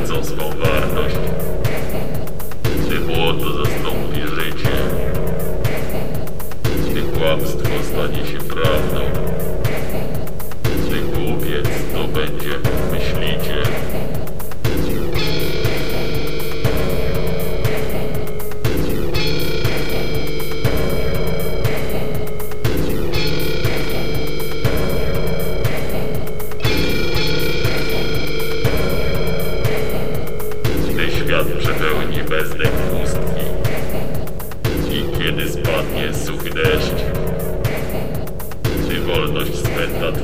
отцовского гарда. Слепоту застал и жечь. Слепамство станище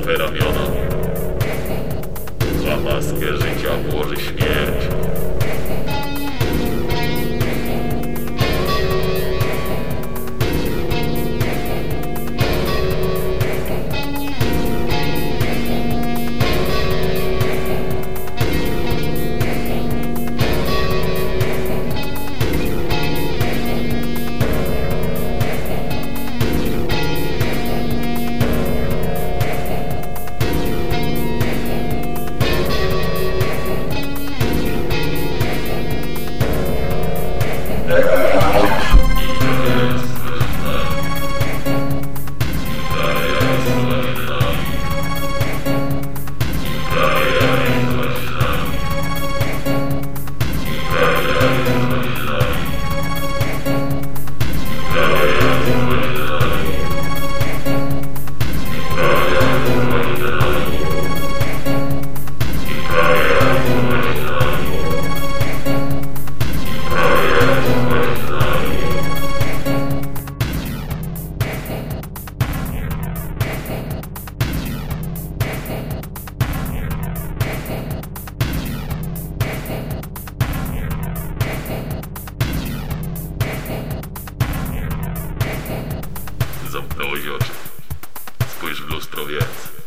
twe ramiona, a maskę życia włoży śmierć. los troyanos.